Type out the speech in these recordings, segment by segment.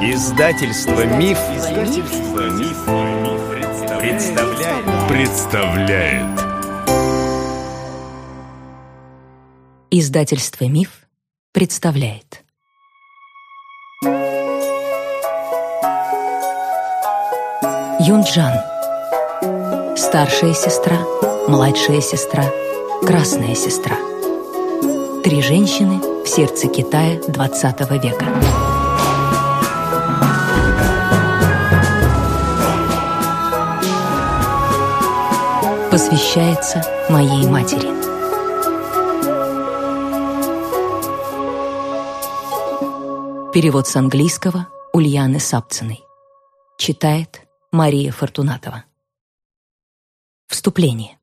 Издательство Миф, Издательство Миф, представляет. представляет. Издательство Миф представляет. Юнджан. Старшая сестра, младшая сестра, красная сестра. Три женщины в сердце Китая XX века. Посвящается моей матери. Перевод с английского Ульяны Сапциной. Читает Мария Фортунатова. Вступление.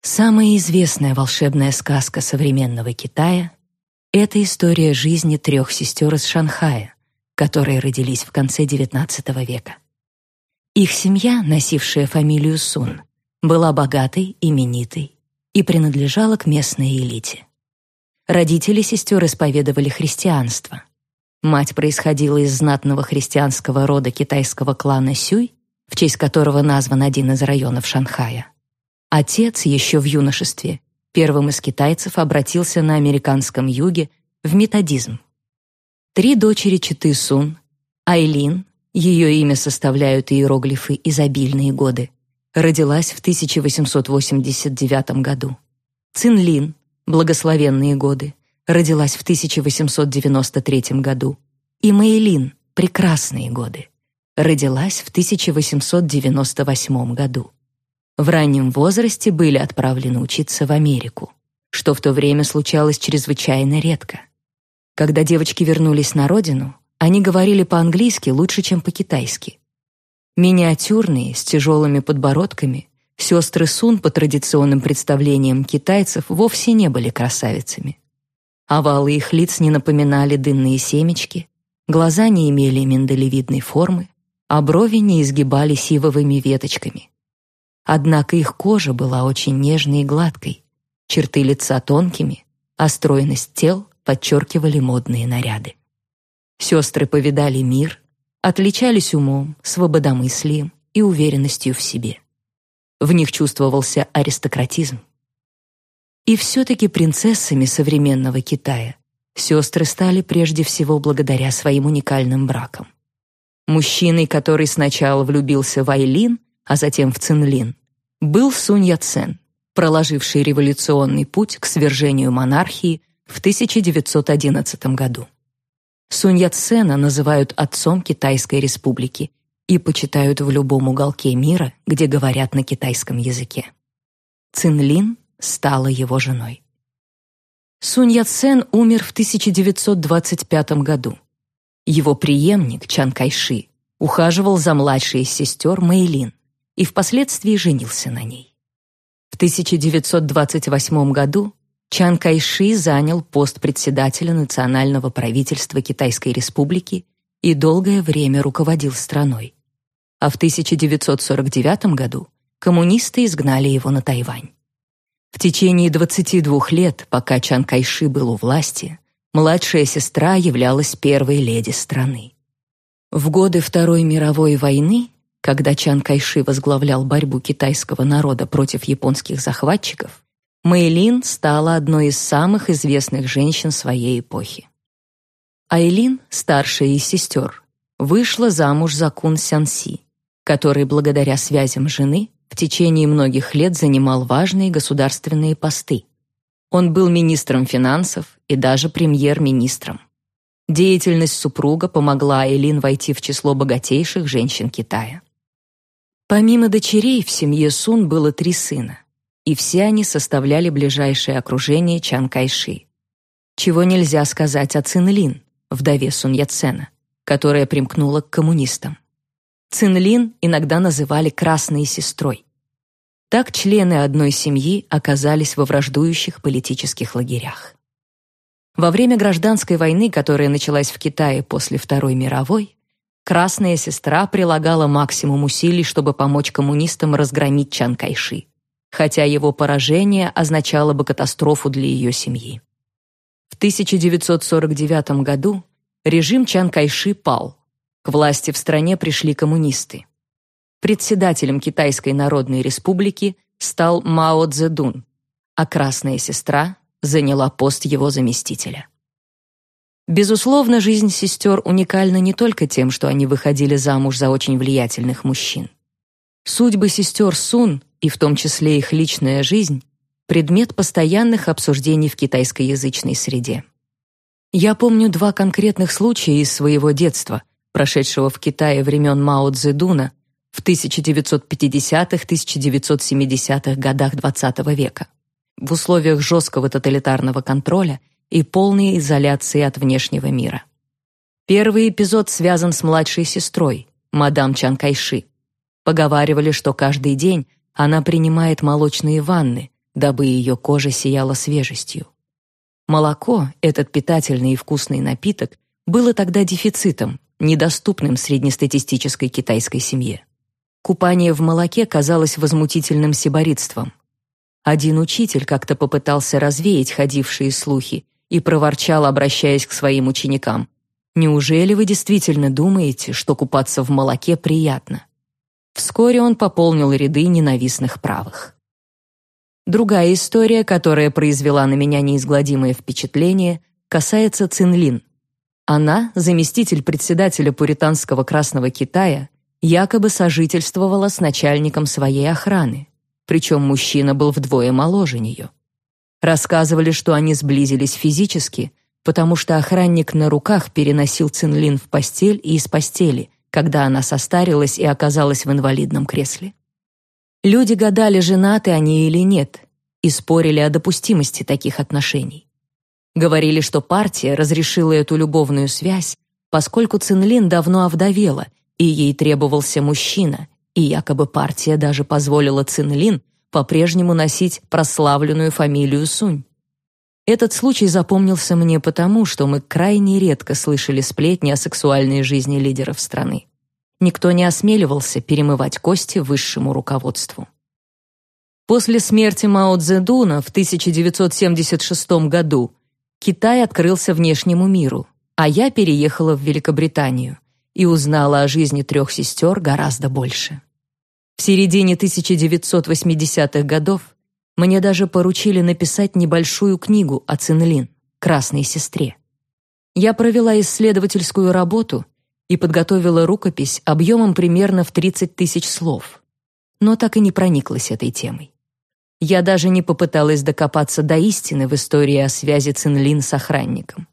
Самая известная волшебная сказка современного Китая — это история жизни трех сестер из Шанхая, которые родились в конце XIX века. Их семья, носившая фамилию Сун, была богатой, именитой и принадлежала к местной элите. Родители сестер исповедовали христианство. Мать происходила из знатного христианского рода китайского клана Сюй, в честь которого назван один из районов Шанхая. Отец еще в юношестве, первым из китайцев, обратился на американском юге в методизм. Три дочери Читы Сун, Айлин, ее имя составляют иероглифы «изобильные годы», родилась в 1889 году. Цинлин, благословенные годы, родилась в 1893 году. И Мэйлин, прекрасные годы, родилась в 1898 году. В раннем возрасте были отправлены учиться в Америку, что в то время случалось чрезвычайно редко. Когда девочки вернулись на родину, они говорили по-английски лучше, чем по-китайски. Миниатюрные, с тяжелыми подбородками, сестры Сун по традиционным представлениям китайцев вовсе не были красавицами. Овалы их лиц не напоминали дынные семечки, глаза не имели миндалевидной формы, а брови не изгибались сивовыми веточками. Однако их кожа была очень нежной и гладкой, черты лица тонкими, а стройность тел подчеркивали модные наряды. Сестры повидали мир, отличались умом, свободомыслием и уверенностью в себе. В них чувствовался аристократизм. И все-таки принцессами современного Китая сестры стали прежде всего благодаря своим уникальным бракам. Мужчиной, который сначала влюбился в Айлин, а затем в Цинлин, был Сунь Яцен, проложивший революционный путь к свержению монархии в 1911 году. Сунь Яцена называют отцом Китайской республики и почитают в любом уголке мира, где говорят на китайском языке. Цинлин стала его женой. Сунь Яцен умер в 1925 году. Его преемник Чан Кайши ухаживал за младшей из сестер Мэйлин и впоследствии женился на ней. В 1928 году Чан Кайши занял пост председателя национального правительства Китайской Республики и долгое время руководил страной. А в 1949 году коммунисты изгнали его на Тайвань. В течение 22 лет, пока Чан Кайши был у власти, младшая сестра являлась первой леди страны. В годы Второй мировой войны, когда Чан Кайши возглавлял борьбу китайского народа против японских захватчиков, Мэйлин стала одной из самых известных женщин своей эпохи. Айлин, старшая из сестер, вышла замуж за Кун Сянси, который благодаря связям жены в течение многих лет занимал важные государственные посты. Он был министром финансов и даже премьер-министром. Деятельность супруга помогла Айлин войти в число богатейших женщин Китая. Помимо дочерей в семье Сун было три сына и все они составляли ближайшее окружение Чан Кайши. Чего нельзя сказать о Цинлин, вдове Сун Яцена, которая примкнула к коммунистам. Цинлин иногда называли «красной сестрой». Так члены одной семьи оказались во враждующих политических лагерях. Во время гражданской войны, которая началась в Китае после Второй мировой, Красная сестра прилагала максимум усилий, чтобы помочь коммунистам разгромить Чан Кайши хотя его поражение означало бы катастрофу для ее семьи. В 1949 году режим Чан Кайши пал. К власти в стране пришли коммунисты. Председателем Китайской Народной Республики стал Мао Цзэдун, а красная сестра заняла пост его заместителя. Безусловно, жизнь сестер уникальна не только тем, что они выходили замуж за очень влиятельных мужчин. Судьбы сестер Сун, и в том числе их личная жизнь, предмет постоянных обсуждений в китайскоязычной среде. Я помню два конкретных случая из своего детства, прошедшего в Китае времен Мао Цзэдуна в 1950-1970-х годах XX -го века, в условиях жесткого тоталитарного контроля – и полной изоляции от внешнего мира. Первый эпизод связан с младшей сестрой, мадам Чан Кайши. Поговаривали, что каждый день она принимает молочные ванны, дабы ее кожа сияла свежестью. Молоко, этот питательный и вкусный напиток, было тогда дефицитом, недоступным среднестатистической китайской семье. Купание в молоке казалось возмутительным сиборитством. Один учитель как-то попытался развеять ходившие слухи и проворчал, обращаясь к своим ученикам. «Неужели вы действительно думаете, что купаться в молоке приятно?» Вскоре он пополнил ряды ненавистных правых. Другая история, которая произвела на меня неизгладимое впечатление, касается Цинлин. Она, заместитель председателя Пуританского Красного Китая, якобы сожительствовала с начальником своей охраны, причем мужчина был вдвое моложе нее. Рассказывали, что они сблизились физически, потому что охранник на руках переносил Цинлин в постель и из постели, когда она состарилась и оказалась в инвалидном кресле. Люди гадали, женаты они или нет, и спорили о допустимости таких отношений. Говорили, что партия разрешила эту любовную связь, поскольку Цинлин давно овдовела, и ей требовался мужчина, и якобы партия даже позволила Цинлин по-прежнему носить прославленную фамилию Сунь. Этот случай запомнился мне потому, что мы крайне редко слышали сплетни о сексуальной жизни лидеров страны. Никто не осмеливался перемывать кости высшему руководству. После смерти Мао Цзэдуна в 1976 году Китай открылся внешнему миру, а я переехала в Великобританию и узнала о жизни трех сестер гораздо больше. В середине 1980-х годов мне даже поручили написать небольшую книгу о Цинлин, красной сестре. Я провела исследовательскую работу и подготовила рукопись объемом примерно в 30 тысяч слов, но так и не прониклась этой темой. Я даже не попыталась докопаться до истины в истории о связи Цинлин с охранником.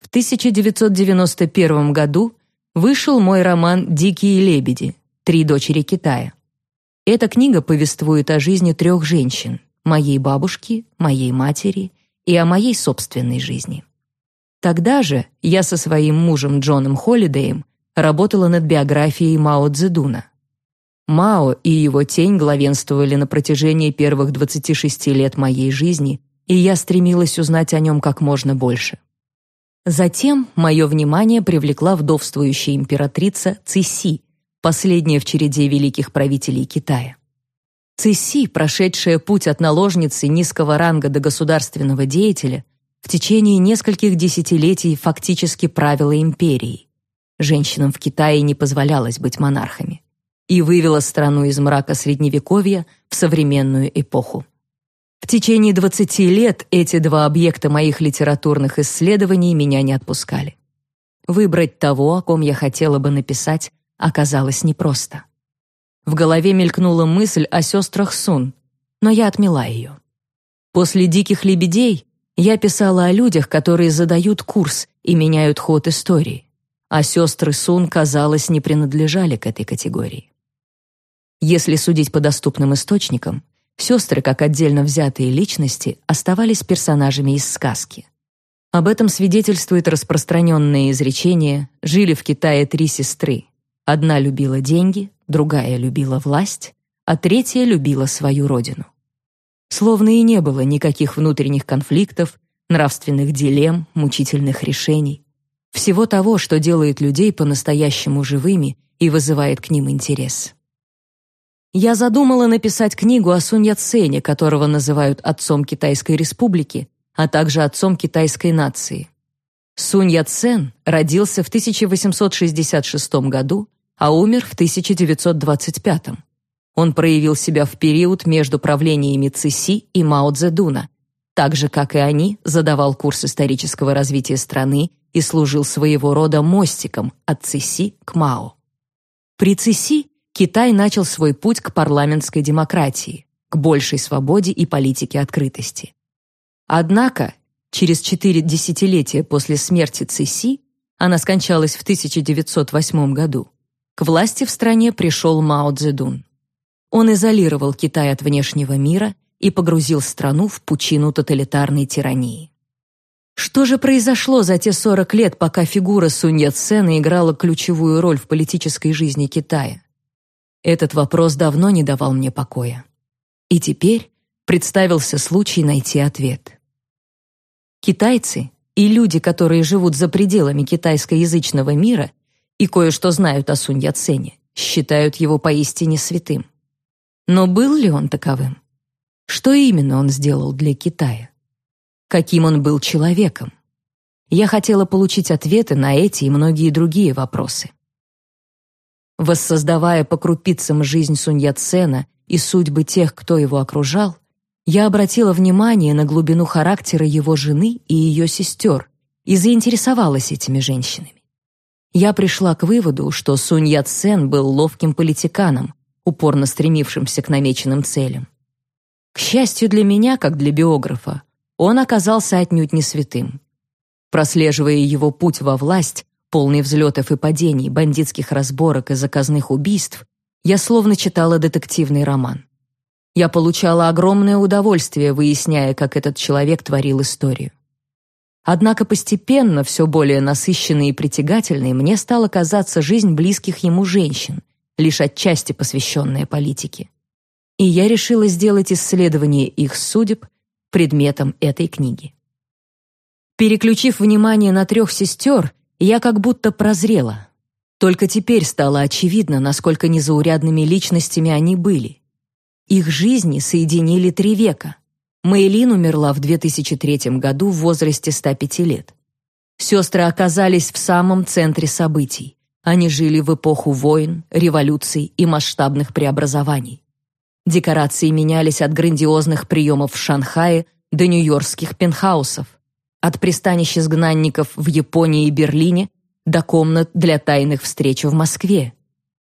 В 1991 году вышел мой роман «Дикие лебеди», «Три дочери Китая». Эта книга повествует о жизни трех женщин, моей бабушки, моей матери и о моей собственной жизни. Тогда же я со своим мужем Джоном Холлидеем работала над биографией Мао Цзэдуна. Мао и его тень главенствовали на протяжении первых 26 лет моей жизни, и я стремилась узнать о нем как можно больше. Затем мое внимание привлекла вдовствующая императрица Циси, последняя в череде великих правителей Китая. Цисси, прошедшая путь от наложницы низкого ранга до государственного деятеля, в течение нескольких десятилетий фактически правила империей. Женщинам в Китае не позволялось быть монархами и вывела страну из мрака средневековья в современную эпоху. В течение 20 лет эти два объекта моих литературных исследований меня не отпускали. Выбрать того, о ком я хотела бы написать, оказалось непросто. В голове мелькнула мысль о сестрах Сун, но я отмела ее. После «Диких лебедей» я писала о людях, которые задают курс и меняют ход истории, а сестры Сун, казалось, не принадлежали к этой категории. Если судить по доступным источникам, сестры, как отдельно взятые личности, оставались персонажами из сказки. Об этом свидетельствует распространенное изречение «Жили в Китае три сестры, Одна любила деньги, другая любила власть, а третья любила свою родину. Словно и не было никаких внутренних конфликтов, нравственных дилемм, мучительных решений. Всего того, что делает людей по-настоящему живыми и вызывает к ним интерес. Я задумала написать книгу о Сунь Яцене, которого называют отцом Китайской республики, а также отцом китайской нации. Сунь Яцен родился в 1866 году, а умер в 1925. Он проявил себя в период между правлениями Циси и Мао Цзэдуна, так же, как и они, задавал курс исторического развития страны и служил своего рода мостиком от Циси к Мао. При Циси Китай начал свой путь к парламентской демократии, к большей свободе и политике открытости. Однако, через четыре десятилетия после смерти Циси, она скончалась в 1908 году, к власти в стране пришел Мао Цзэдун. Он изолировал Китай от внешнего мира и погрузил страну в пучину тоталитарной тирании. Что же произошло за те 40 лет, пока фигура Сунь Яцена играла ключевую роль в политической жизни Китая? Этот вопрос давно не давал мне покоя. И теперь представился случай найти ответ. Китайцы и люди, которые живут за пределами китайскоязычного мира, и кое-что знают о Сунь Яцене, считают его поистине святым. Но был ли он таковым? Что именно он сделал для Китая? Каким он был человеком? Я хотела получить ответы на эти и многие другие вопросы. Воссоздавая по крупицам жизнь Сунь Яцена и судьбы тех, кто его окружал, я обратила внимание на глубину характера его жены и ее сестер и заинтересовалась этими женщинами я пришла к выводу, что Сунь Яцен был ловким политиканом, упорно стремившимся к намеченным целям. К счастью для меня, как для биографа, он оказался отнюдь не святым. Прослеживая его путь во власть, полный взлетов и падений, бандитских разборок и заказных убийств, я словно читала детективный роман. Я получала огромное удовольствие, выясняя, как этот человек творил историю. Однако постепенно, все более насыщенной и притягательной, мне стала казаться жизнь близких ему женщин, лишь отчасти посвященная политике. И я решила сделать исследование их судеб предметом этой книги. Переключив внимание на трех сестер, я как будто прозрела. Только теперь стало очевидно, насколько незаурядными личностями они были. Их жизни соединили три века — Мэйлин умерла в 2003 году в возрасте 105 лет. Сестры оказались в самом центре событий. Они жили в эпоху войн, революций и масштабных преобразований. Декорации менялись от грандиозных приемов в Шанхае до нью-йоркских пентхаусов, от пристанищ изгнанников в Японии и Берлине до комнат для тайных встреч в Москве.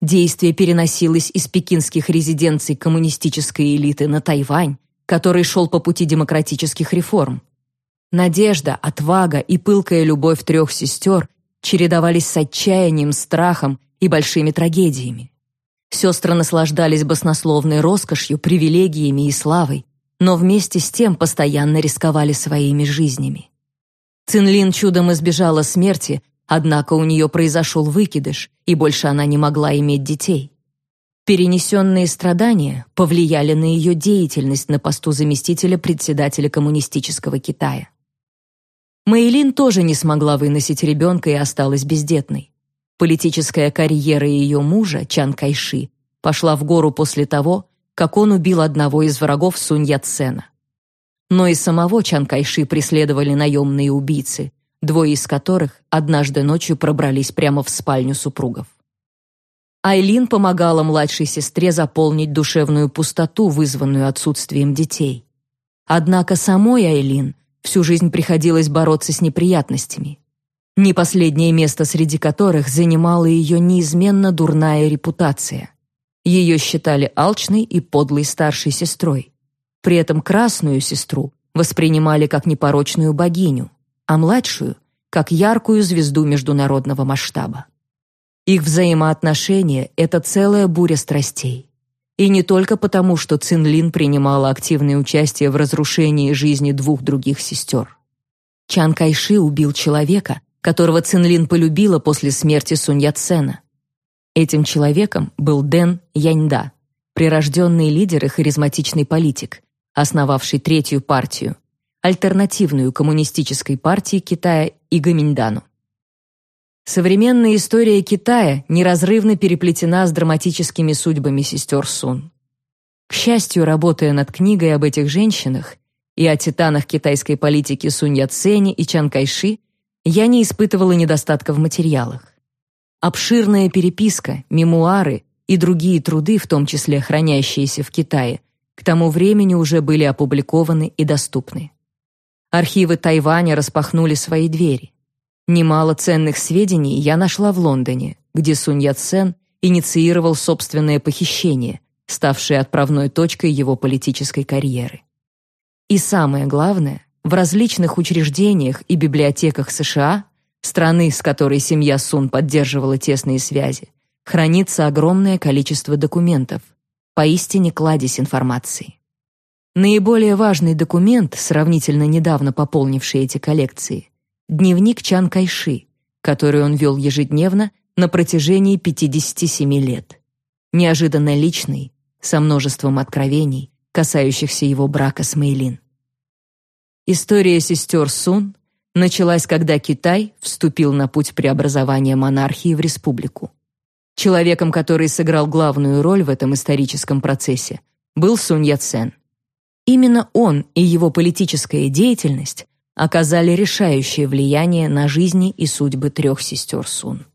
Действие переносилось из пекинских резиденций коммунистической элиты на Тайвань, который шел по пути демократических реформ. Надежда, отвага и пылкая любовь трех сестер чередовались с отчаянием, страхом и большими трагедиями. Сестры наслаждались баснословной роскошью, привилегиями и славой, но вместе с тем постоянно рисковали своими жизнями. Цинлин чудом избежала смерти, однако у нее произошел выкидыш, и больше она не могла иметь детей. Перенесенные страдания повлияли на ее деятельность на посту заместителя председателя коммунистического Китая. Мэйлин тоже не смогла выносить ребенка и осталась бездетной. Политическая карьера ее мужа, Чан Кайши, пошла в гору после того, как он убил одного из врагов Сунь Яцена. Но и самого Чан Кайши преследовали наемные убийцы, двое из которых однажды ночью пробрались прямо в спальню супругов. Айлин помогала младшей сестре заполнить душевную пустоту, вызванную отсутствием детей. Однако самой Айлин всю жизнь приходилось бороться с неприятностями. Не последнее место среди которых занимала ее неизменно дурная репутация. Ее считали алчной и подлой старшей сестрой. При этом красную сестру воспринимали как непорочную богиню, а младшую — как яркую звезду международного масштаба. Их взаимоотношения — это целая буря страстей. И не только потому, что Цинлин принимала активное участие в разрушении жизни двух других сестер. Чан Кайши убил человека, которого Цинлин полюбила после смерти Сунь Яцена. Этим человеком был Дэн Яньда, прирожденный лидер и харизматичный политик, основавший третью партию, альтернативную коммунистической партии Китая и Гаминьдану. Современная история Китая неразрывно переплетена с драматическими судьбами сестер Сун. К счастью, работая над книгой об этих женщинах и о титанах китайской политики Сунь Яцене и Чан Кайши, я не испытывала недостатка в материалах. Обширная переписка, мемуары и другие труды, в том числе хранящиеся в Китае, к тому времени уже были опубликованы и доступны. Архивы Тайваня распахнули свои двери. Немало ценных сведений я нашла в Лондоне, где Сунь Яцен инициировал собственное похищение, ставшее отправной точкой его политической карьеры. И самое главное, в различных учреждениях и библиотеках США, страны, с которой семья Сун поддерживала тесные связи, хранится огромное количество документов, поистине кладезь информации. Наиболее важный документ, сравнительно недавно пополнивший эти коллекции, дневник Чан Кайши, который он вел ежедневно на протяжении 57 лет. Неожиданно личный, со множеством откровений, касающихся его брака с Мэйлин. История сестер Сун началась, когда Китай вступил на путь преобразования монархии в республику. Человеком, который сыграл главную роль в этом историческом процессе, был Сунь Яцен. Именно он и его политическая деятельность оказали решающее влияние на жизни и судьбы трех сестер Сун.